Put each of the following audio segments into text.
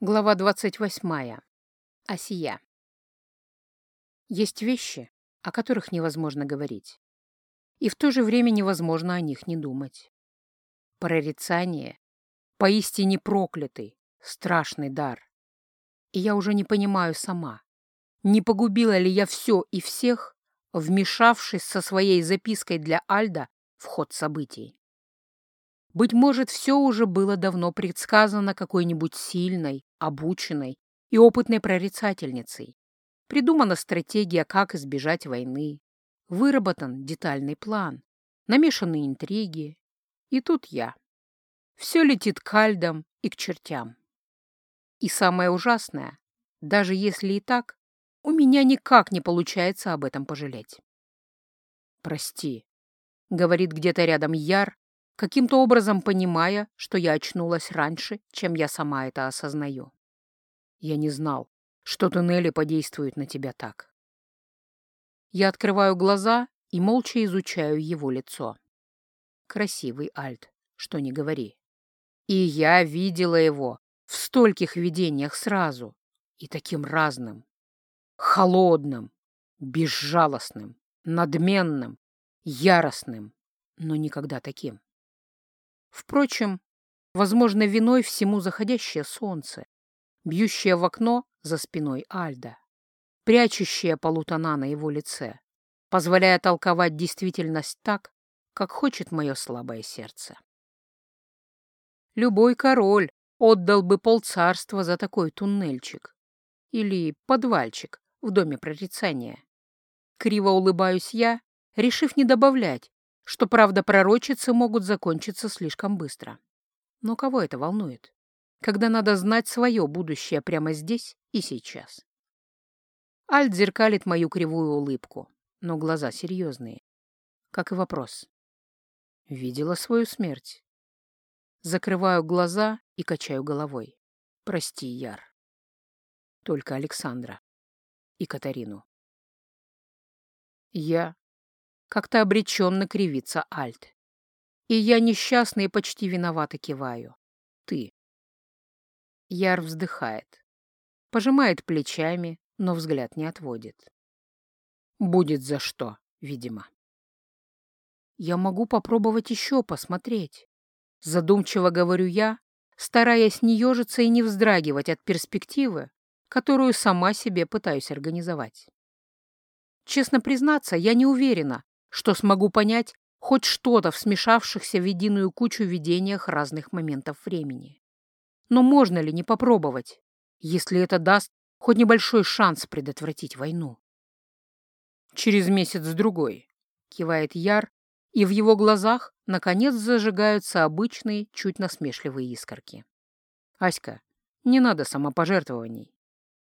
Глава 28. Осия. Есть вещи, о которых невозможно говорить. И в то же время невозможно о них не думать. Прорицание — поистине проклятый, страшный дар. И я уже не понимаю сама, не погубила ли я все и всех, вмешавшись со своей запиской для Альда в ход событий. Быть может, все уже было давно предсказано какой-нибудь сильной, обученной и опытной прорицательницей. Придумана стратегия, как избежать войны. Выработан детальный план. Намешаны интриги. И тут я. Все летит к альдам и к чертям. И самое ужасное, даже если и так, у меня никак не получается об этом пожалеть. «Прости», — говорит где-то рядом Яр, каким-то образом понимая, что я очнулась раньше, чем я сама это осознаю. Я не знал, что туннели подействуют на тебя так. Я открываю глаза и молча изучаю его лицо. Красивый Альт, что не говори. И я видела его в стольких видениях сразу, и таким разным. Холодным, безжалостным, надменным, яростным, но никогда таким. Впрочем, возможно, виной всему заходящее солнце, бьющее в окно за спиной Альда, прячущее полутона на его лице, позволяя толковать действительность так, как хочет мое слабое сердце. Любой король отдал бы полцарства за такой туннельчик или подвальчик в доме прорицания. Криво улыбаюсь я, решив не добавлять, что, правда, пророчицы могут закончиться слишком быстро. Но кого это волнует, когда надо знать свое будущее прямо здесь и сейчас? Альт зеркалит мою кривую улыбку, но глаза серьезные. Как и вопрос. Видела свою смерть. Закрываю глаза и качаю головой. Прости, Яр. Только Александра и Катарину. Я как-то обреченно кривится Альт. И я несчастно и почти виновато киваю. Ты. Яр вздыхает. Пожимает плечами, но взгляд не отводит. Будет за что, видимо. Я могу попробовать еще посмотреть. Задумчиво говорю я, стараясь не ежиться и не вздрагивать от перспективы, которую сама себе пытаюсь организовать. Честно признаться, я не уверена, что смогу понять хоть что-то в смешавшихся в единую кучу видениях разных моментов времени. Но можно ли не попробовать, если это даст хоть небольшой шанс предотвратить войну? «Через месяц-другой», — кивает Яр, и в его глазах, наконец, зажигаются обычные, чуть насмешливые искорки. «Аська, не надо самопожертвований.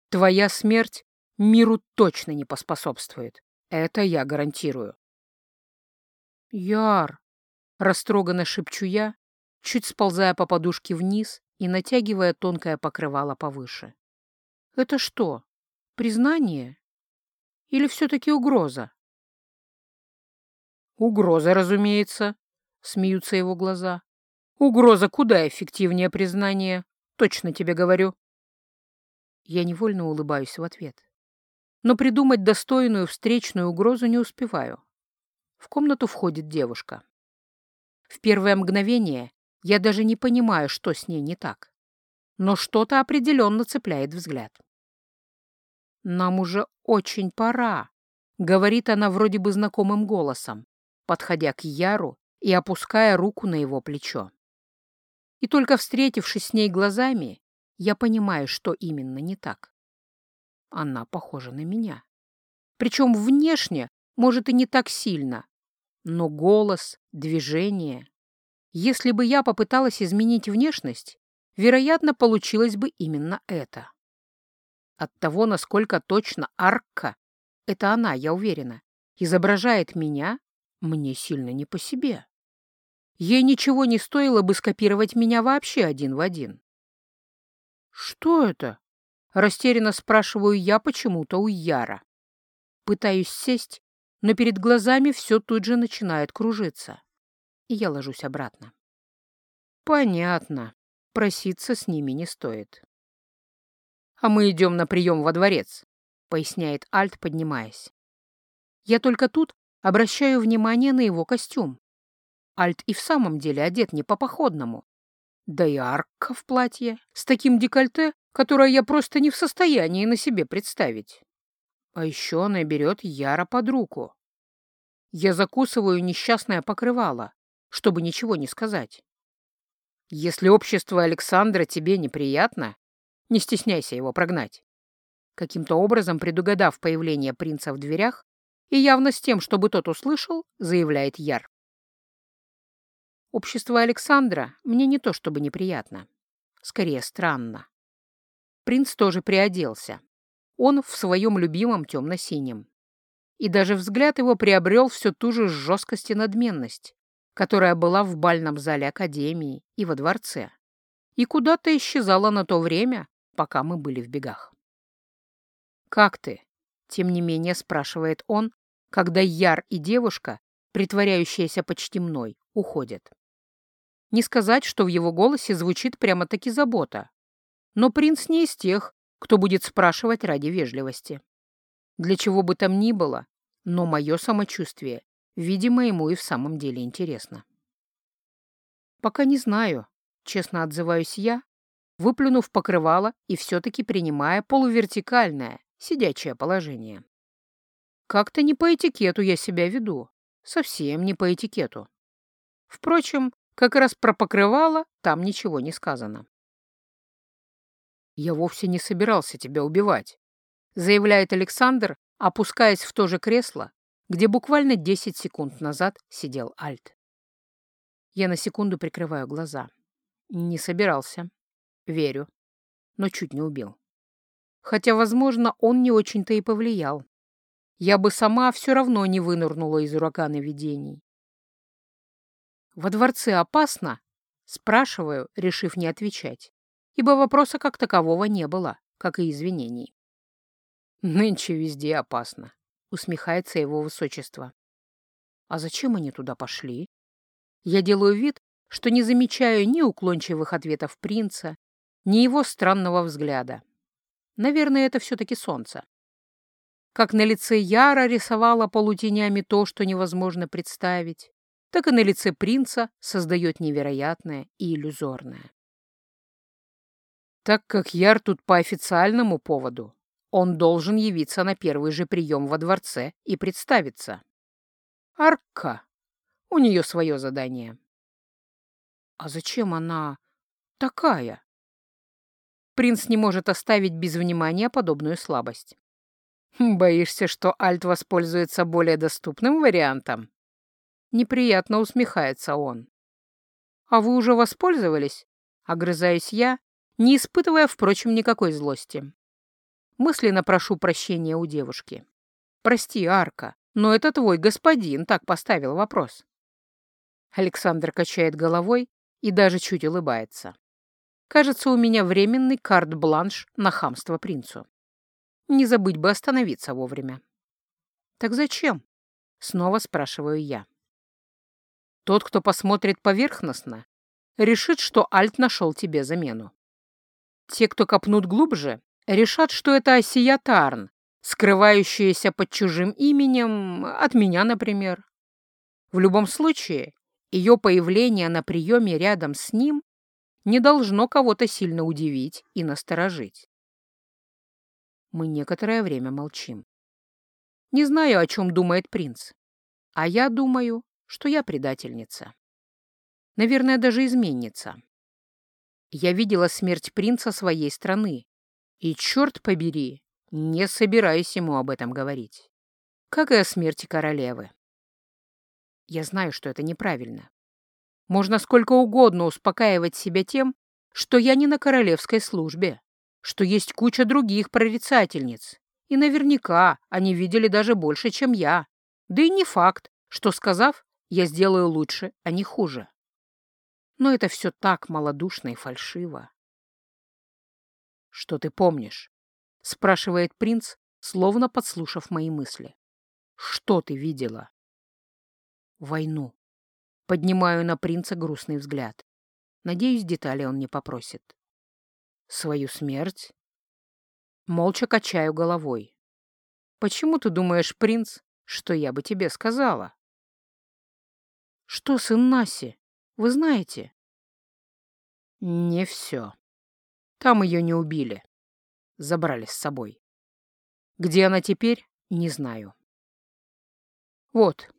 Твоя смерть миру точно не поспособствует. Это я гарантирую. «Яр!» — растроганно шепчу я, чуть сползая по подушке вниз и натягивая тонкое покрывало повыше. «Это что, признание? Или все-таки угроза?» «Угроза, разумеется», — смеются его глаза. «Угроза куда эффективнее признания, точно тебе говорю». Я невольно улыбаюсь в ответ. Но придумать достойную встречную угрозу не успеваю. В комнату входит девушка. В первое мгновение я даже не понимаю, что с ней не так. Но что-то определенно цепляет взгляд. «Нам уже очень пора», — говорит она вроде бы знакомым голосом, подходя к Яру и опуская руку на его плечо. И только встретившись с ней глазами, я понимаю, что именно не так. Она похожа на меня. Причем внешне, может, и не так сильно, но голос, движение... Если бы я попыталась изменить внешность, вероятно, получилось бы именно это. От того, насколько точно Арка, это она, я уверена, изображает меня, мне сильно не по себе. Ей ничего не стоило бы скопировать меня вообще один в один. «Что это?» — растерянно спрашиваю я почему-то у Яра. Пытаюсь сесть, но перед глазами все тут же начинает кружиться, и я ложусь обратно. Понятно, проситься с ними не стоит. а мы идем на прием во дворец», — поясняет Альт, поднимаясь. Я только тут обращаю внимание на его костюм. Альт и в самом деле одет не по-походному. Да и арка в платье с таким декольте, которое я просто не в состоянии на себе представить. А еще она берет Яра под руку. Я закусываю несчастное покрывало, чтобы ничего не сказать. Если общество Александра тебе неприятно, не стесняйся его прогнать. Каким-то образом, предугадав появление принца в дверях и явно с тем, чтобы тот услышал, заявляет Яр. Общество Александра мне не то чтобы неприятно, скорее странно. Принц тоже приоделся. Он в своем любимом темно-синем и даже взгляд его приобрел всю ту же жесткость и надменность, которая была в бальном зале Академии и во дворце, и куда-то исчезала на то время, пока мы были в бегах. «Как ты?» — тем не менее спрашивает он, когда Яр и девушка, притворяющаяся почти мной, уходят. Не сказать, что в его голосе звучит прямо-таки забота, но принц не из тех, кто будет спрашивать ради вежливости. Для чего бы там ни было, но мое самочувствие, видимо, ему и в самом деле интересно. Пока не знаю, честно отзываюсь я, выплюнув покрывало и все-таки принимая полувертикальное, сидячее положение. Как-то не по этикету я себя веду, совсем не по этикету. Впрочем, как раз про покрывало там ничего не сказано. «Я вовсе не собирался тебя убивать», заявляет Александр, опускаясь в то же кресло, где буквально 10 секунд назад сидел Альт. Я на секунду прикрываю глаза. Не собирался. Верю. Но чуть не убил. Хотя, возможно, он не очень-то и повлиял. Я бы сама все равно не вынырнула из урагана видений. «Во дворце опасно?» — спрашиваю, решив не отвечать, ибо вопроса как такового не было, как и извинений. «Нынче везде опасно», — усмехается его высочество. «А зачем они туда пошли?» Я делаю вид, что не замечаю ни уклончивых ответов принца, ни его странного взгляда. Наверное, это все-таки солнце. Как на лице Яра рисовало полутенями то, что невозможно представить, так и на лице принца создает невероятное и иллюзорное. Так как Яр тут по официальному поводу, он должен явиться на первый же прием во дворце и представиться. Арка. У нее свое задание. А зачем она такая? Принц не может оставить без внимания подобную слабость. Боишься, что Альт воспользуется более доступным вариантом? Неприятно усмехается он. А вы уже воспользовались? Огрызаюсь я, не испытывая, впрочем, никакой злости. Мысленно прошу прощения у девушки. «Прости, Арка, но это твой господин так поставил вопрос». Александр качает головой и даже чуть улыбается. Кажется, у меня временный карт-бланш на хамство принцу. Не забыть бы остановиться вовремя. «Так зачем?» — снова спрашиваю я. Тот, кто посмотрит поверхностно, решит, что Альт нашел тебе замену. Те, кто копнут глубже, решат, что это Осия Тарн, скрывающаяся под чужим именем, от меня, например. В любом случае, ее появление на приеме рядом с ним не должно кого-то сильно удивить и насторожить. Мы некоторое время молчим. Не знаю, о чем думает принц, а я думаю, что я предательница. Наверное, даже изменница. Я видела смерть принца своей страны, и, черт побери, не собираюсь ему об этом говорить. Как и о смерти королевы. Я знаю, что это неправильно. Можно сколько угодно успокаивать себя тем, что я не на королевской службе, что есть куча других прорицательниц, и наверняка они видели даже больше, чем я. Да и не факт, что, сказав, я сделаю лучше, а не хуже. Но это все так малодушно и фальшиво. «Что ты помнишь?» — спрашивает принц, словно подслушав мои мысли. «Что ты видела?» «Войну». Поднимаю на принца грустный взгляд. Надеюсь, детали он не попросит. «Свою смерть?» Молча качаю головой. Почему ты думаешь, принц, что я бы тебе сказала? Что, сын Наси? Вы знаете? Не все. Там ее не убили. Забрали с собой. Где она теперь, не знаю. Вот.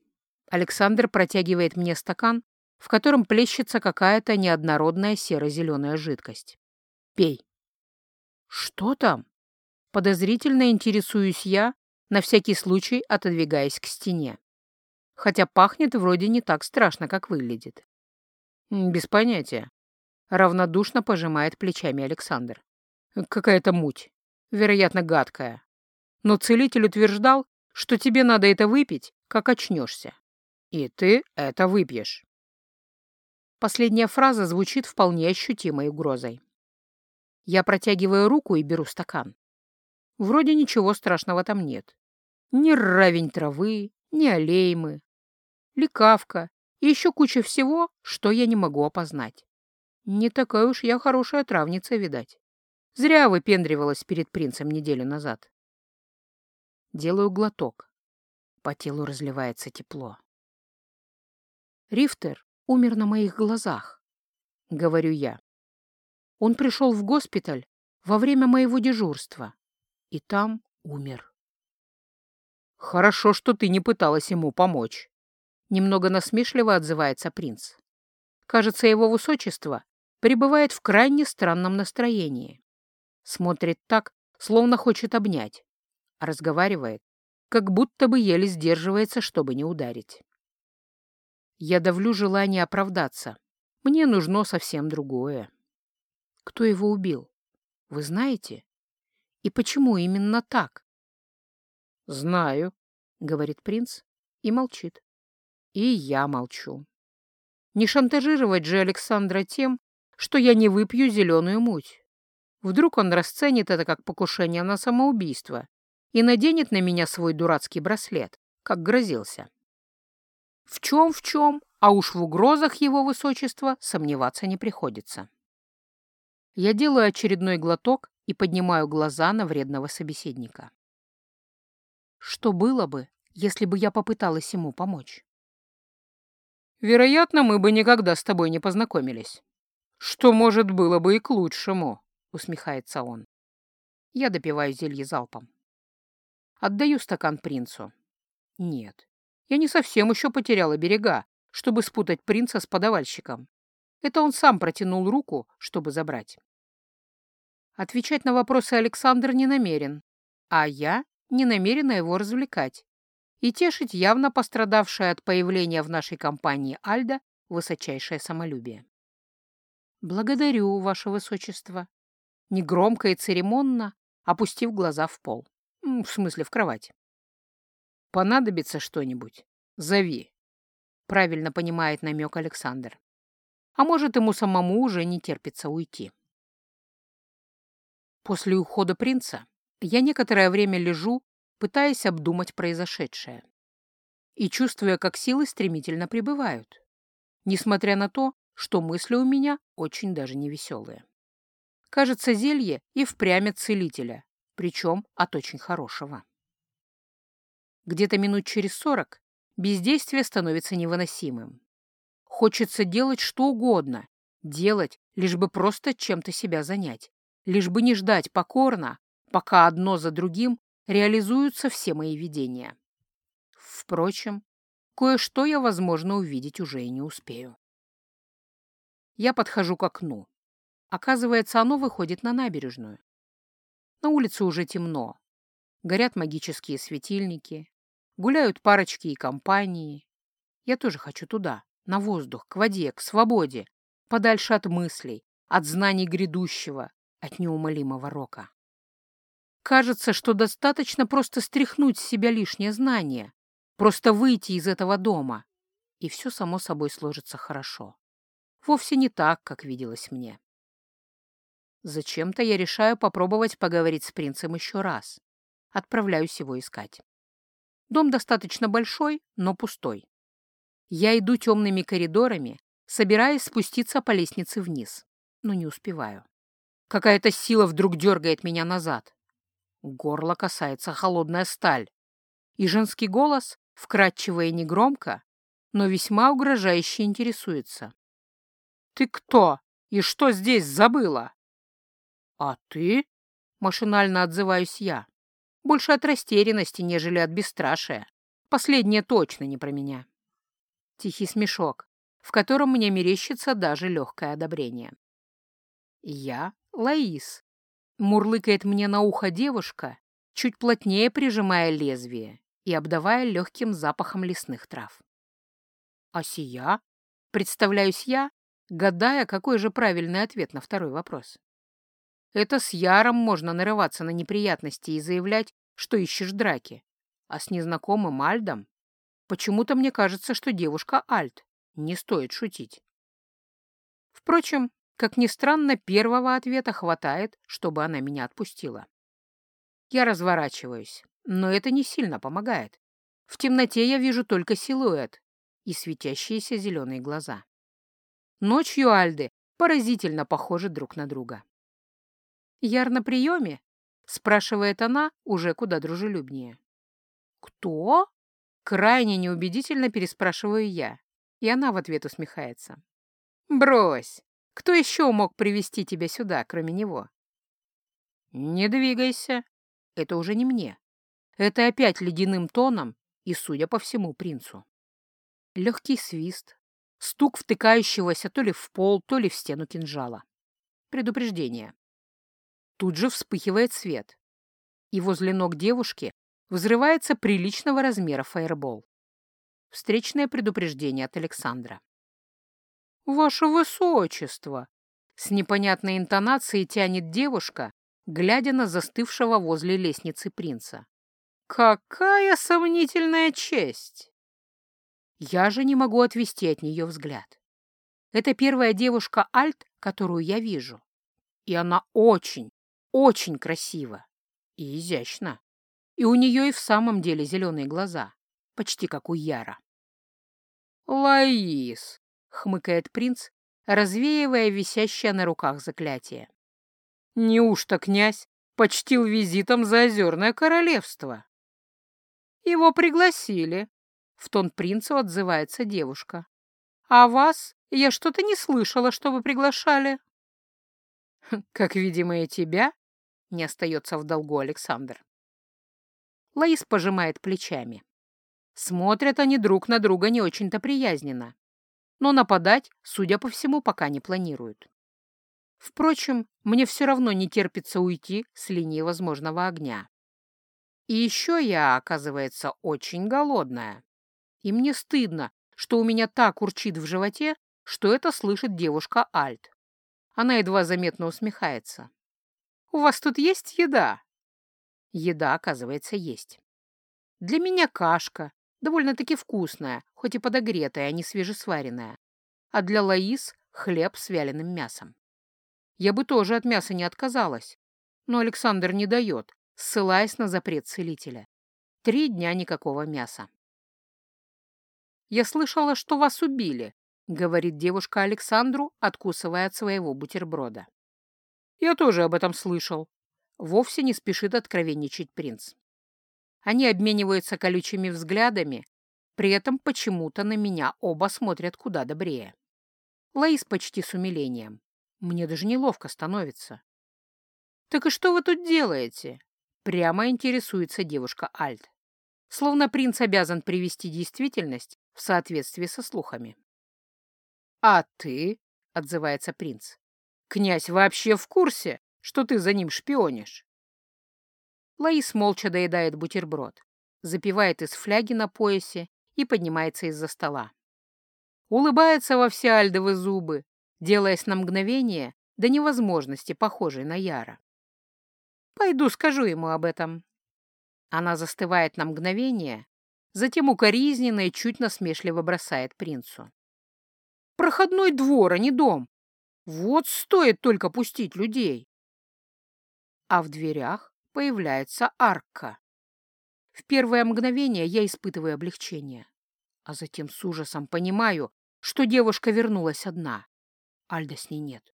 Александр протягивает мне стакан, в котором плещется какая-то неоднородная серо-зеленая жидкость. Пей. Что там? Подозрительно интересуюсь я, на всякий случай отодвигаясь к стене. Хотя пахнет вроде не так страшно, как выглядит. Без понятия. Равнодушно пожимает плечами Александр. Какая-то муть. Вероятно, гадкая. Но целитель утверждал, что тебе надо это выпить, как очнешься. И ты это выпьешь. Последняя фраза звучит вполне ощутимой угрозой. Я протягиваю руку и беру стакан. Вроде ничего страшного там нет. Ни равень травы, ни алеймы, лекавка и еще куча всего, что я не могу опознать. Не такая уж я хорошая травница, видать. Зря выпендривалась перед принцем неделю назад. Делаю глоток. По телу разливается тепло. Рифтер умер на моих глазах, говорю я. Он пришел в госпиталь во время моего дежурства и там умер. Хорошо, что ты не пыталась ему помочь. Немного насмешливо отзывается принц. Кажется, его высочество пребывает в крайне странном настроении. Смотрит так, словно хочет обнять, а разговаривает, как будто бы еле сдерживается, чтобы не ударить. Я давлю желание оправдаться. Мне нужно совсем другое. Кто его убил? Вы знаете? И почему именно так? Знаю, говорит принц и молчит. И я молчу. Не шантажировать же Александра тем, что я не выпью зеленую муть. Вдруг он расценит это как покушение на самоубийство и наденет на меня свой дурацкий браслет, как грозился. В чем, в чем, а уж в угрозах его высочества сомневаться не приходится. Я делаю очередной глоток и поднимаю глаза на вредного собеседника. Что было бы, если бы я попыталась ему помочь? Вероятно, мы бы никогда с тобой не познакомились. Что, может, было бы и к лучшему, усмехается он. Я допиваю зелье залпом. Отдаю стакан принцу. Нет, я не совсем еще потеряла берега, чтобы спутать принца с подавальщиком. Это он сам протянул руку, чтобы забрать. Отвечать на вопросы Александр не намерен, а я не намерена его развлекать и тешить явно пострадавшее от появления в нашей компании Альда высочайшее самолюбие. «Благодарю, ваше высочество», негромко и церемонно, опустив глаза в пол. В смысле, в кровать. «Понадобится что-нибудь? Зови», — правильно понимает намек Александр. А может, ему самому уже не терпится уйти. После ухода принца я некоторое время лежу, пытаясь обдумать произошедшее. И чувствуя, как силы стремительно прибывают, несмотря на то, что мысли у меня очень даже невеселые. Кажется, зелье и впрямь целителя, причем от очень хорошего. Где-то минут через сорок бездействие становится невыносимым. Хочется делать что угодно, делать, лишь бы просто чем-то себя занять, лишь бы не ждать покорно, пока одно за другим реализуются все мои видения. Впрочем, кое-что я, возможно, увидеть уже и не успею. Я подхожу к окну. Оказывается, оно выходит на набережную. На улице уже темно. Горят магические светильники. Гуляют парочки и компании. Я тоже хочу туда, на воздух, к воде, к свободе, подальше от мыслей, от знаний грядущего, от неумолимого рока. Кажется, что достаточно просто стряхнуть с себя лишнее знание, просто выйти из этого дома, и все само собой сложится хорошо. Вовсе не так, как виделось мне. Зачем-то я решаю попробовать поговорить с принцем еще раз. Отправляюсь его искать. Дом достаточно большой, но пустой. Я иду темными коридорами, собираясь спуститься по лестнице вниз, но не успеваю. Какая-то сила вдруг дергает меня назад. Горло касается холодная сталь, и женский голос, вкрадчиво и негромко, но весьма угрожающе интересуется. «Ты кто и что здесь забыла?» «А ты?» — машинально отзываюсь я. Больше от растерянности, нежели от бесстрашия. Последнее точно не про меня. Тихий смешок, в котором мне мерещится даже легкое одобрение. Я Лаис. Мурлыкает мне на ухо девушка, чуть плотнее прижимая лезвие и обдавая легким запахом лесных трав. А сия? Представляюсь я, гадая, какой же правильный ответ на второй вопрос. Это с Яром можно нарываться на неприятности и заявлять, что ищешь драки. А с незнакомым Альдом? Почему-то мне кажется, что девушка Альт. Не стоит шутить. Впрочем, как ни странно, первого ответа хватает, чтобы она меня отпустила. Я разворачиваюсь, но это не сильно помогает. В темноте я вижу только силуэт и светящиеся зеленые глаза. Ночью Альды поразительно похожи друг на друга. «Яр на приеме?» — спрашивает она уже куда дружелюбнее. «Кто?» — крайне неубедительно переспрашиваю я, и она в ответ усмехается. «Брось! Кто еще мог привести тебя сюда, кроме него?» «Не двигайся!» Это уже не мне. Это опять ледяным тоном и, судя по всему, принцу. Легкий свист, стук втыкающегося то ли в пол, то ли в стену кинжала. Предупреждение. Тут же вспыхивает свет, и возле ног девушки взрывается приличного размера фаербол. Встречное предупреждение от Александра. «Ваше Высочество!» С непонятной интонацией тянет девушка, глядя на застывшего возле лестницы принца. «Какая сомнительная честь!» Я же не могу отвести от нее взгляд. Это первая девушка Альт, которую я вижу. И она очень, очень красиво и изящно. И у нее и в самом деле зеленые глаза, почти как у Яра. «Лаис!» — хмыкает принц, развеивая висящее на руках заклятие. «Неужто князь почтил визитом заозерное королевство?» «Его пригласили», — в тон принцу отзывается девушка. «А вас я что-то не слышала, чтобы приглашали». «Как, видимо, и тебя», не остается в долгу Александр. Лаис пожимает плечами. Смотрят они друг на друга не очень-то приязненно, но нападать, судя по всему, пока не планируют. Впрочем, мне все равно не терпится уйти с линии возможного огня. И еще я, оказывается, очень голодная. И мне стыдно, что у меня так урчит в животе, что это слышит девушка Альт. Она едва заметно усмехается. У вас тут есть еда?» Еда, оказывается, есть. Для меня кашка, довольно-таки вкусная, хоть и подогретая, а не свежесваренная. А для Лаис — хлеб с вяленым мясом. Я бы тоже от мяса не отказалась, но Александр не дает, ссылаясь на запрет целителя. Три дня никакого мяса. «Я слышала, что вас убили», — говорит девушка Александру, откусывая от своего бутерброда. Я тоже об этом слышал. Вовсе не спешит откровенничать принц. Они обмениваются колючими взглядами, при этом почему-то на меня оба смотрят куда добрее. Лаис почти с умилением. Мне даже неловко становится. «Так и что вы тут делаете?» Прямо интересуется девушка Альт. Словно принц обязан привести действительность в соответствии со слухами. «А ты?» — отзывается принц. Князь вообще в курсе, что ты за ним шпионишь?» Лаис молча доедает бутерброд, запивает из фляги на поясе и поднимается из-за стола. Улыбается во все альдовы зубы, делаясь на мгновение до невозможности похожей на Яра. «Пойду скажу ему об этом». Она застывает на мгновение, затем укоризненно и чуть насмешливо бросает принцу. «Проходной двор, а не дом. Вот стоит только пустить людей. А в дверях появляется арка. В первое мгновение я испытываю облегчение, а затем с ужасом понимаю, что девушка вернулась одна. Альда с ней нет.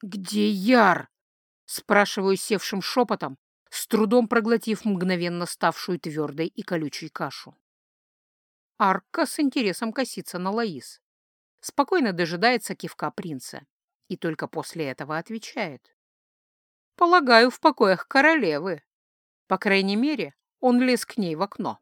«Где Яр?» — спрашиваю севшим шепотом, с трудом проглотив мгновенно ставшую твердой и колючей кашу. Арка с интересом косится на Лаис, спокойно дожидается кивка принца и только после этого отвечает. «Полагаю, в покоях королевы. По крайней мере, он лез к ней в окно».